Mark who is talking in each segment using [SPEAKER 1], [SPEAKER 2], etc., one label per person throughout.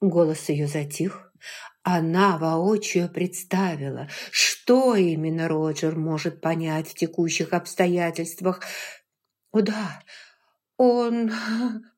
[SPEAKER 1] Голос ее затих. Она воочию представила, что именно Роджер может понять в текущих обстоятельствах. «О да, он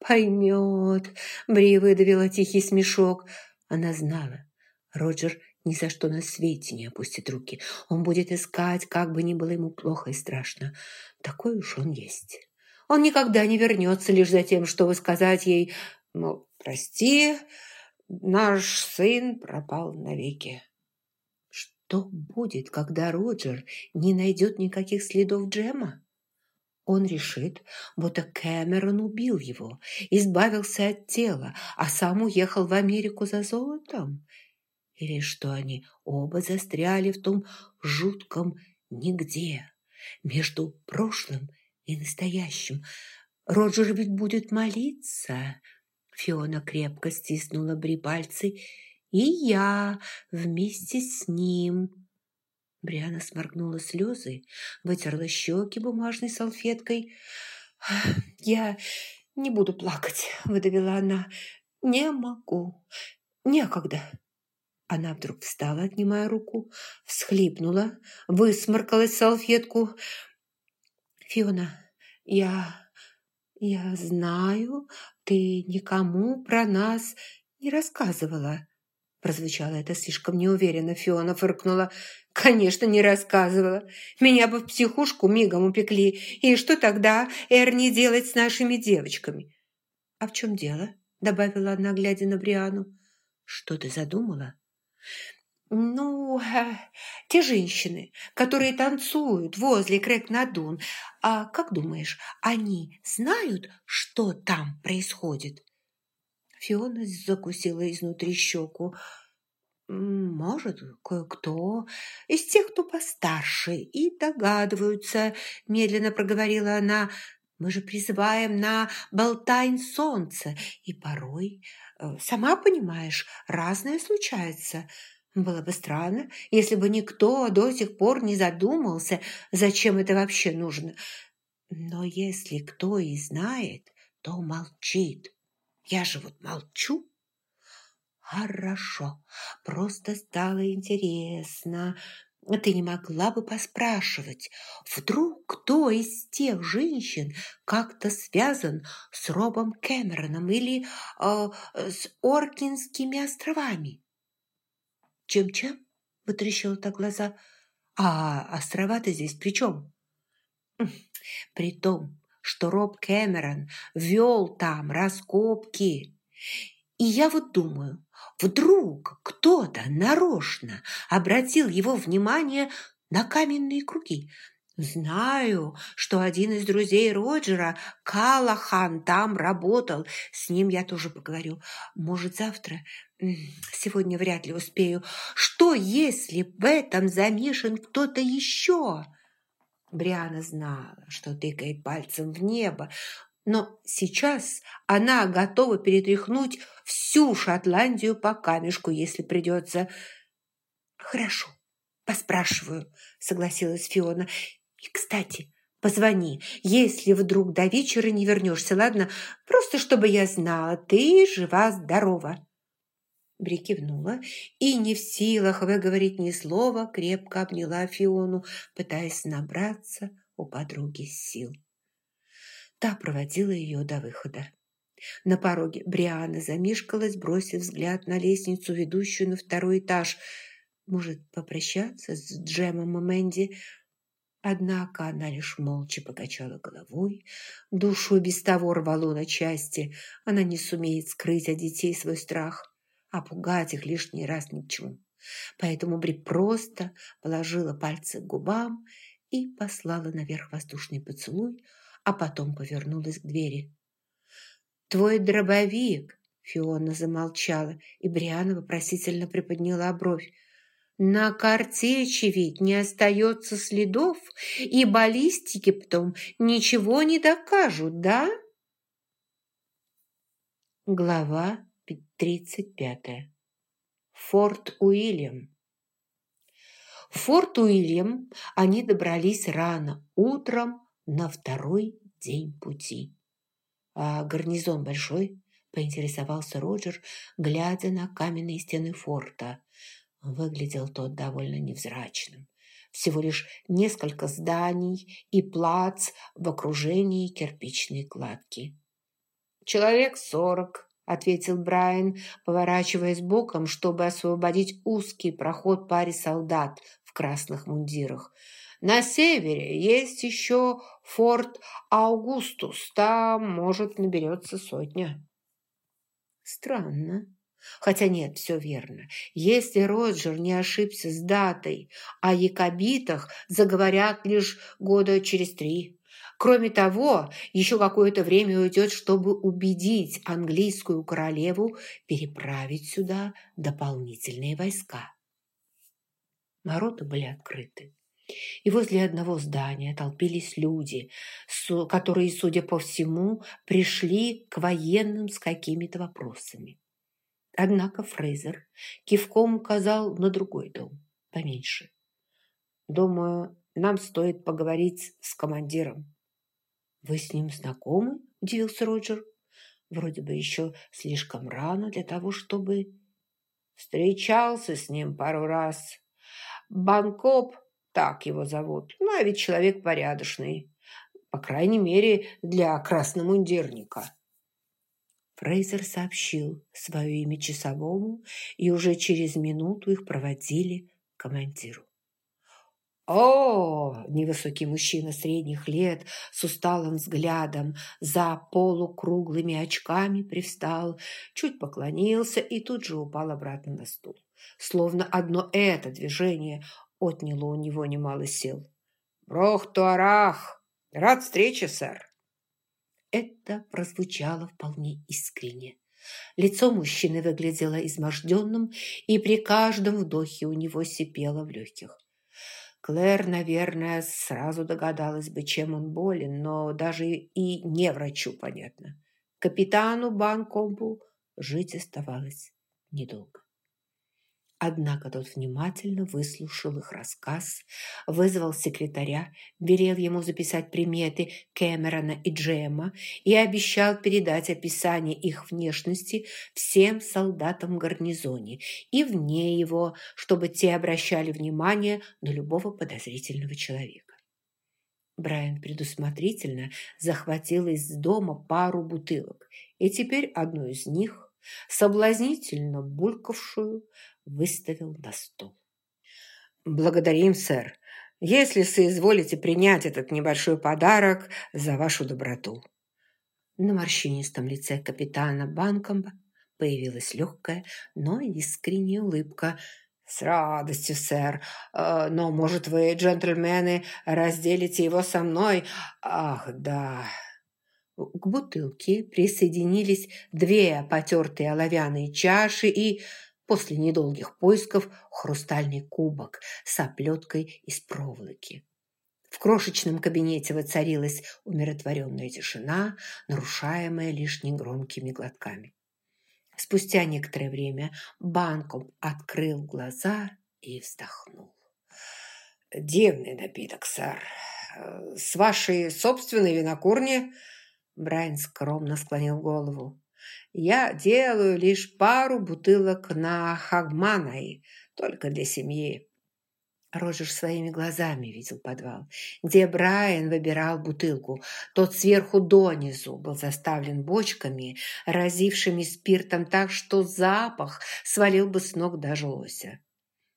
[SPEAKER 1] поймет», – Бри выдавила тихий смешок. Она знала, Роджер ни за что на свете не опустит руки. Он будет искать, как бы ни было ему плохо и страшно. Такой уж он есть. Он никогда не вернется лишь за тем, чтобы сказать ей, мол, «Прости, наш сын пропал навеки». Что будет, когда Роджер не найдет никаких следов Джема? Он решит, будто Кэмерон убил его, избавился от тела, а сам уехал в Америку за золотом. Или что они оба застряли в том жутком нигде, между прошлым и настоящим. Роджер ведь будет молиться. Фиона крепко стиснула Бри пальцы. И я вместе с ним. Бриана сморгнула слезы, вытерла щеки бумажной салфеткой. «Я не буду плакать», — выдавила она. «Не могу. Некогда». Она вдруг встала, отнимая руку, всхлипнула, высморкалась салфетку. «Фиона, я... я знаю, ты никому про нас не рассказывала». Прозвучало это слишком неуверенно. Фиона фыркнула. «Конечно, не рассказывала. Меня бы в психушку мигом упекли. И что тогда Эрни делать с нашими девочками?» «А в чем дело?» Добавила она, глядя на Бриану. «Что ты задумала?» «Ну, э, те женщины, которые танцуют возле Крэк-Надун, а как думаешь, они знают, что там происходит?» Фиона закусила изнутри щеку. «Может, кое-кто из тех, кто постарше, и догадываются», – медленно проговорила она. «Мы же призываем на болтайн солнца, и порой Э, сама понимаешь, разное случается. Было бы странно, если бы никто до сих пор не задумался, зачем это вообще нужно. Но если кто и знает, то молчит. Я же вот молчу. Хорошо, просто стало интересно. Ты не могла бы поспрашивать, вдруг кто из тех женщин как-то связан с Робом Кэмероном или э, с Оркинскими островами? Чем-чем? Вытрящила так глаза. А острова-то здесь при чем? При том, что Роб Кэмерон вел там раскопки. И я вот думаю, Вдруг кто-то нарочно обратил его внимание на каменные круги. Знаю, что один из друзей Роджера, Калахан, там работал. С ним я тоже поговорю. Может, завтра? Сегодня вряд ли успею. Что, если в этом замешан кто-то еще?» Бриана знала, что тыкает пальцем в небо, но сейчас она готова перетряхнуть всю Шотландию по камешку, если придется. «Хорошо, поспрашиваю», — согласилась Фиона. «И, кстати, позвони, если вдруг до вечера не вернешься, ладно? Просто чтобы я знала, ты жива-здорова». Бри кивнула и, не в силах выговорить ни слова, крепко обняла Фиону, пытаясь набраться у подруги сил. Та проводила ее до выхода. На пороге Бриана замешкалась, бросив взгляд на лестницу, ведущую на второй этаж. Может, попрощаться с Джемом и Мэнди? Однако она лишь молча покачала головой. Душу без того рвало на части. Она не сумеет скрыть от детей свой страх, а пугать их лишний раз ни к. Поэтому Бри просто положила пальцы к губам и послала наверх воздушный поцелуй, а потом повернулась к двери. «Твой дробовик!» Фиона замолчала, и Бриана вопросительно приподняла бровь. «На картечи ведь не остается следов, и баллистики потом ничего не докажут, да?» Глава тридцать пятая. Форт Уильям. В Форт Уильям они добрались рано утром на второй день пути. «А гарнизон большой?» – поинтересовался Роджер, глядя на каменные стены форта. Выглядел тот довольно невзрачным. Всего лишь несколько зданий и плац в окружении кирпичной кладки. «Человек сорок», – ответил Брайан, поворачиваясь боком, чтобы освободить узкий проход паре солдат в красных мундирах. «На севере есть еще форт Аугустус, там, может, наберется сотня». Странно. Хотя нет, все верно. Если Роджер не ошибся с датой, о якобитах заговорят лишь года через три. Кроме того, еще какое-то время уйдет, чтобы убедить английскую королеву переправить сюда дополнительные войска. Ворота были открыты. И возле одного здания толпились люди, которые, судя по всему, пришли к военным с какими-то вопросами. Однако Фрейзер кивком указал на другой дом, поменьше. «Думаю, нам стоит поговорить с командиром». «Вы с ним знакомы?» – удивился Роджер. «Вроде бы еще слишком рано для того, чтобы...» «Встречался с ним пару раз. Банкоп так его зовут. Ну, а ведь человек порядочный. По крайней мере, для красномундирника. Фрейзер сообщил свое имя часовому, и уже через минуту их проводили к командиру. О, невысокий мужчина средних лет с усталым взглядом за полукруглыми очками привстал, чуть поклонился и тут же упал обратно на стул. Словно одно это движение отняло у него немало сил. «Брох-туарах! Рад встрече, сэр!» Это прозвучало вполне искренне. Лицо мужчины выглядело изможденным, и при каждом вдохе у него сипело в легких. Клэр, наверное, сразу догадалась бы, чем он болен, но даже и не врачу понятно. Капитану Банкомбу жить оставалось недолго. Однако тот внимательно выслушал их рассказ, вызвал секретаря, велел ему записать приметы Кэмерона и Джема и обещал передать описание их внешности всем солдатам гарнизоне и вне его, чтобы те обращали внимание на любого подозрительного человека. Брайан предусмотрительно захватил из дома пару бутылок, и теперь одну из них, соблазнительно булькавшую, выставил на стол. «Благодарим, сэр, если соизволите принять этот небольшой подарок за вашу доброту». На морщинистом лице капитана Банкомба появилась легкая, но искренняя улыбка. «С радостью, сэр. Э, но, может, вы, джентльмены, разделите его со мной? Ах, да...» К бутылке присоединились две потертые оловянные чаши и После недолгих поисков хрустальный кубок с оплеткой из проволоки. В крошечном кабинете воцарилась умиротворенная тишина, нарушаемая лишь негромкими глотками. Спустя некоторое время Банком открыл глаза и вздохнул. «Дивный напиток, сэр. С вашей собственной винокурни?» Брайан скромно склонил голову. Я делаю лишь пару бутылок на Хагманой, только для семьи. Роджер своими глазами видел подвал, где Брайан выбирал бутылку. Тот сверху донизу был заставлен бочками, разившими спиртом так, что запах свалил бы с ног даже лося.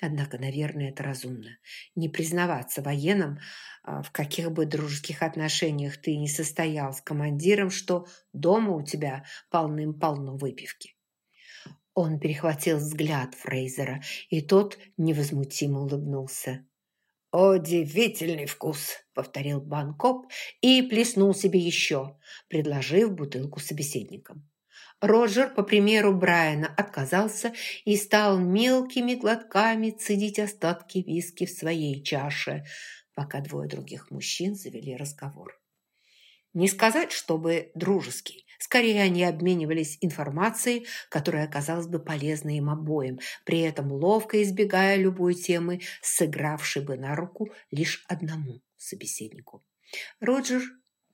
[SPEAKER 1] Однако, наверное, это разумно. Не признаваться военным, а, в каких бы дружеских отношениях ты не состоял с командиром, что дома у тебя полным-полно выпивки. Он перехватил взгляд Фрейзера, и тот невозмутимо улыбнулся. «Удивительный вкус!» — повторил Банкоп и плеснул себе еще, предложив бутылку собеседникам. Роджер, по примеру Брайана, отказался и стал мелкими глотками цедить остатки виски в своей чаше, пока двое других мужчин завели разговор. Не сказать, чтобы дружеский. Скорее, они обменивались информацией, которая оказалась бы полезной им обоим, при этом ловко избегая любой темы, сыгравшей бы на руку лишь одному собеседнику. Роджер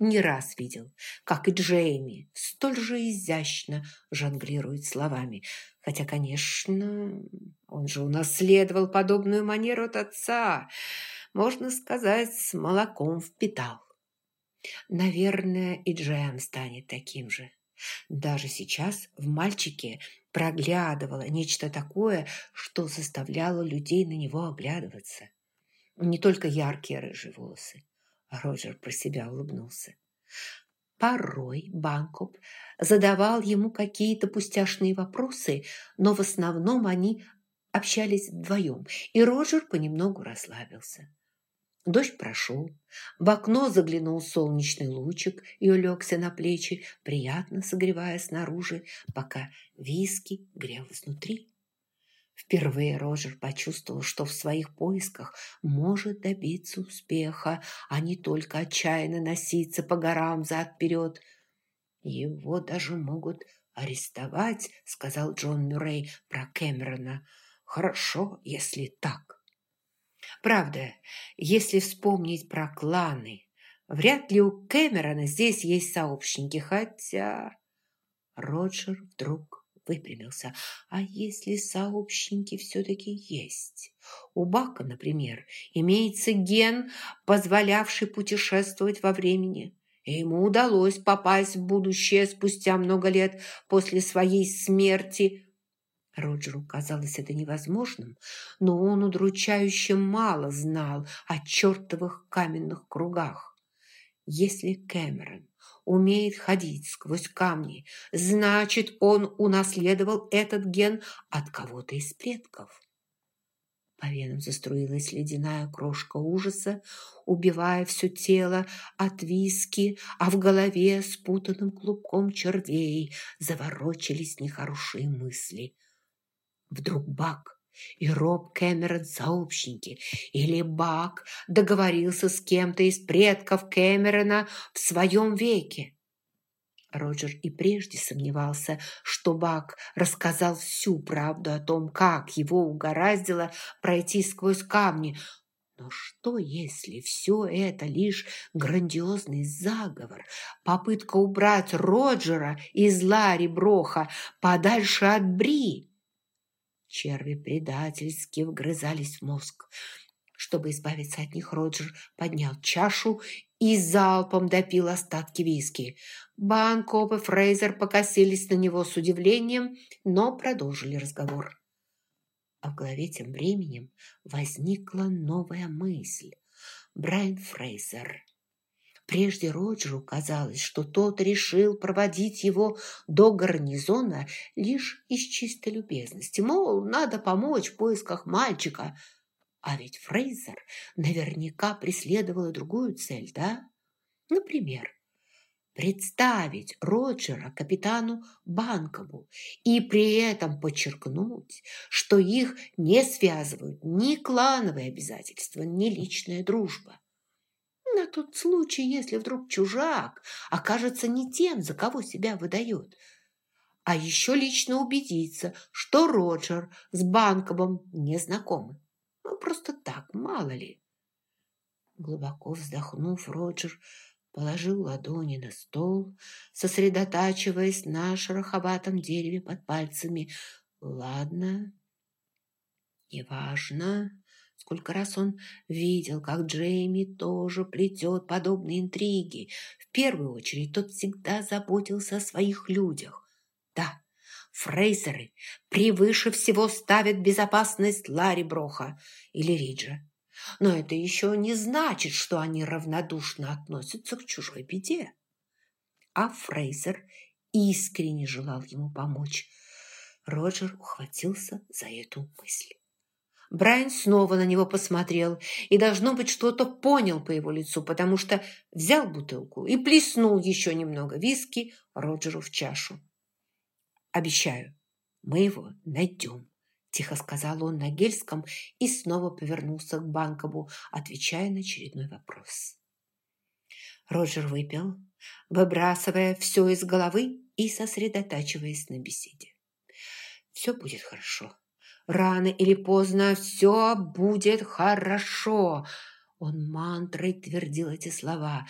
[SPEAKER 1] не раз видел, как и Джейми столь же изящно жонглирует словами. Хотя, конечно, он же унаследовал подобную манеру от отца. Можно сказать, с молоком впитал. Наверное, и Джем станет таким же. Даже сейчас в мальчике проглядывало нечто такое, что заставляло людей на него оглядываться. Не только яркие рыжие волосы. Роджер про себя улыбнулся. Порой Банкоп задавал ему какие-то пустяшные вопросы, но в основном они общались вдвоем, и Роджер понемногу расслабился. Дождь прошел, в окно заглянул солнечный лучик и улегся на плечи, приятно согревая снаружи, пока виски грел изнутри. Впервые Роджер почувствовал, что в своих поисках может добиться успеха, а не только отчаянно носиться по горам зад-вперед. «Его даже могут арестовать», — сказал Джон Мюррей про Кэмерона. «Хорошо, если так». Правда, если вспомнить про кланы, вряд ли у Кэмерона здесь есть сообщники, хотя... Роджер вдруг выпрямился. А если сообщники все-таки есть? У Бака, например, имеется ген, позволявший путешествовать во времени. И ему удалось попасть в будущее спустя много лет после своей смерти – Роджеру казалось это невозможным, но он удручающе мало знал о чертовых каменных кругах. Если Кэмерон умеет ходить сквозь камни, значит, он унаследовал этот ген от кого-то из предков. По венам заструилась ледяная крошка ужаса, убивая все тело от виски, а в голове спутанным клубком червей заворочились нехорошие мысли – Вдруг Бак и Роб Кэмерон сообщники, или Бак договорился с кем-то из предков Кэмерона в своем веке. Роджер и прежде сомневался, что Бак рассказал всю правду о том, как его угораздило пройти сквозь камни. Но что, если все это лишь грандиозный заговор, попытка убрать Роджера из Ларри Броха подальше от Бри? Черви предательски вгрызались в мозг. Чтобы избавиться от них, Роджер поднял чашу и залпом допил остатки виски. Банкоп и Фрейзер покосились на него с удивлением, но продолжили разговор. А в голове тем временем возникла новая мысль. Брайан Фрейзер Прежде Роджеру казалось, что тот решил проводить его до гарнизона лишь из чистой любезности. Мол, надо помочь в поисках мальчика. А ведь Фрейзер наверняка преследовал и другую цель, да? Например, представить Роджера капитану Банкову и при этом подчеркнуть, что их не связывают ни клановые обязательства, ни личная дружба. На тот случай, если вдруг чужак окажется не тем, за кого себя выдает. А еще лично убедиться, что Роджер с Банковым не знакомы. Ну, просто так, мало ли. Глубоко вздохнув, Роджер положил ладони на стол, сосредотачиваясь на шероховатом дереве под пальцами. Ладно, неважно. Сколько раз он видел, как Джейми тоже плетет подобные интриги. В первую очередь тот всегда заботился о своих людях. Да, Фрейзеры превыше всего ставят безопасность Ларри Броха или Риджа. Но это еще не значит, что они равнодушно относятся к чужой беде. А Фрейзер искренне желал ему помочь. Роджер ухватился за эту мысль. Брайан снова на него посмотрел и, должно быть, что-то понял по его лицу, потому что взял бутылку и плеснул еще немного виски Роджеру в чашу. «Обещаю, мы его найдем», – тихо сказал он на гельском и снова повернулся к Банкову, отвечая на очередной вопрос. Роджер выпил, выбрасывая все из головы и сосредотачиваясь на беседе. «Все будет хорошо», Рано или поздно все будет хорошо. Он мантрой твердил эти слова.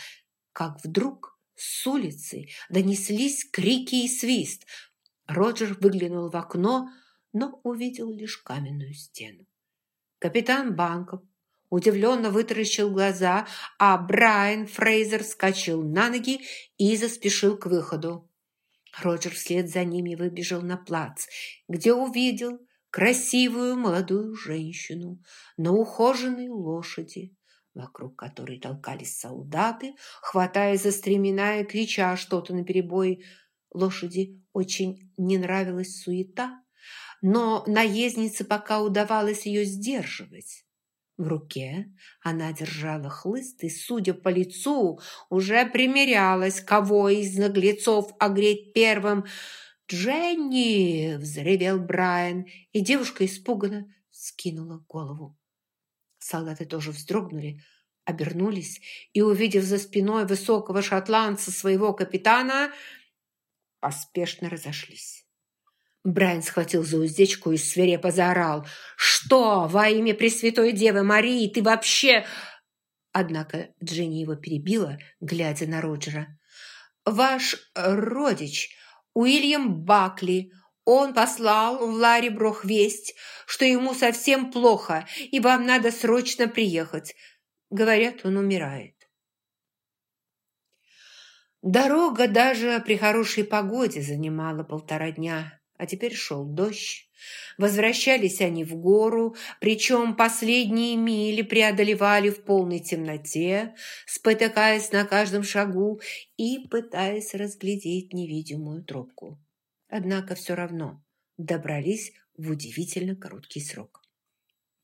[SPEAKER 1] как вдруг с улицы донеслись крики и свист. Роджер выглянул в окно, но увидел лишь каменную стену. Капитан Банков удивленно вытаращил глаза, а Брайан Фрейзер вскочил на ноги и заспешил к выходу. Роджер вслед за ними выбежал на плац, где увидел красивую молодую женщину на ухоженной лошади, вокруг которой толкались солдаты, хватая за стремена и крича что-то наперебой. Лошади очень не нравилась суета, но наезднице пока удавалось ее сдерживать. В руке она держала хлыст и, судя по лицу, уже примерялась, кого из наглецов огреть первым. «Дженни!» – взревел Брайан, и девушка испуганно скинула голову. Солдаты тоже вздрогнули, обернулись и, увидев за спиной высокого шотландца своего капитана, поспешно разошлись. Брайан схватил за уздечку и свирепо заорал. «Что во имя Пресвятой Девы Марии ты вообще...» Однако Дженни его перебила, глядя на Роджера. «Ваш родич, Уильям Бакли, он послал в Ларри Брох весть, что ему совсем плохо, и вам надо срочно приехать. Говорят, он умирает». Дорога даже при хорошей погоде занимала полтора дня а теперь шел дождь. Возвращались они в гору, причем последние мили преодолевали в полной темноте, спотыкаясь на каждом шагу и пытаясь разглядеть невидимую тропку. Однако все равно добрались в удивительно короткий срок.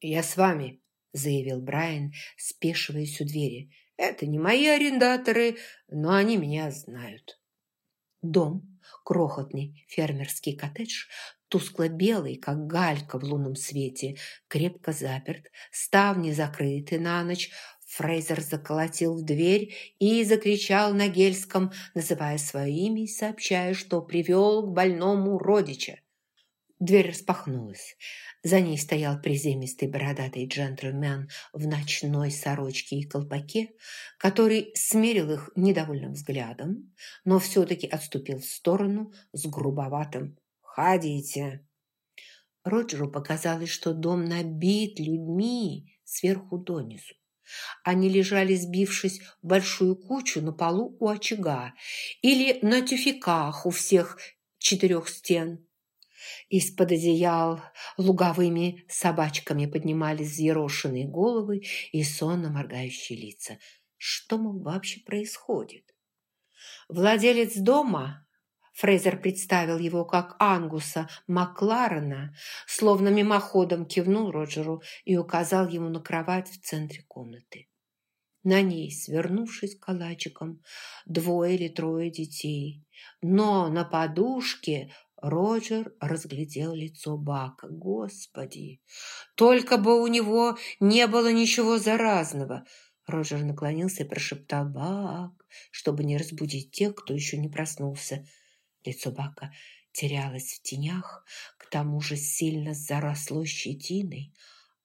[SPEAKER 1] «Я с вами», – заявил Брайан, спешиваясь у двери. «Это не мои арендаторы, но они меня знают». Дом, крохотный фермерский коттедж, тускло-белый, как галька в лунном свете, крепко заперт, ставни закрыты на ночь, Фрейзер заколотил в дверь и закричал на гельском, называя свое имя и сообщая, что привел к больному родича. Дверь распахнулась. За ней стоял приземистый бородатый джентльмен в ночной сорочке и колпаке, который смерил их недовольным взглядом, но все-таки отступил в сторону с грубоватым «Ходите!». Роджеру показалось, что дом набит людьми сверху донизу. Они лежали, сбившись в большую кучу на полу у очага или на тюфяках у всех четырех стен. Из-под одеял луговыми собачками поднимались взъерошенные головы и сонно моргающие лица. Что, мол, вообще происходит? Владелец дома, Фрейзер представил его как Ангуса Макларена, словно мимоходом кивнул Роджеру и указал ему на кровать в центре комнаты. На ней, свернувшись калачиком, двое или трое детей. Но на подушке Роджер разглядел лицо Бака. Господи, только бы у него не было ничего заразного. Роджер наклонился и прошептал «Бак», чтобы не разбудить тех, кто еще не проснулся. Лицо Бака терялось в тенях, к тому же сильно заросло щетиной,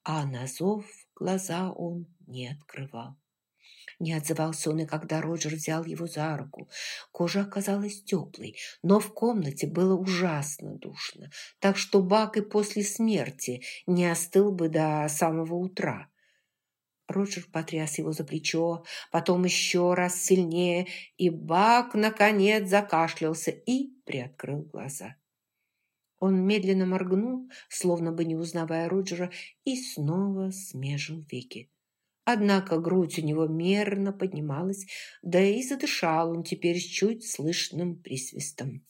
[SPEAKER 1] а на зов глаза он не открывал. Не отзывался он и когда Роджер взял его за руку. Кожа оказалась теплой, но в комнате было ужасно душно, так что Бак и после смерти не остыл бы до самого утра. Роджер потряс его за плечо, потом еще раз сильнее, и Бак, наконец, закашлялся и приоткрыл глаза. Он медленно моргнул, словно бы не узнавая Роджера, и снова смежил веки. Однако грудь у него мерно поднималась, да и задышал он теперь с чуть слышным присвистом.